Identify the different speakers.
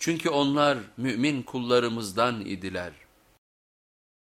Speaker 1: Çünkü onlar mümin kullarımızdan idiler.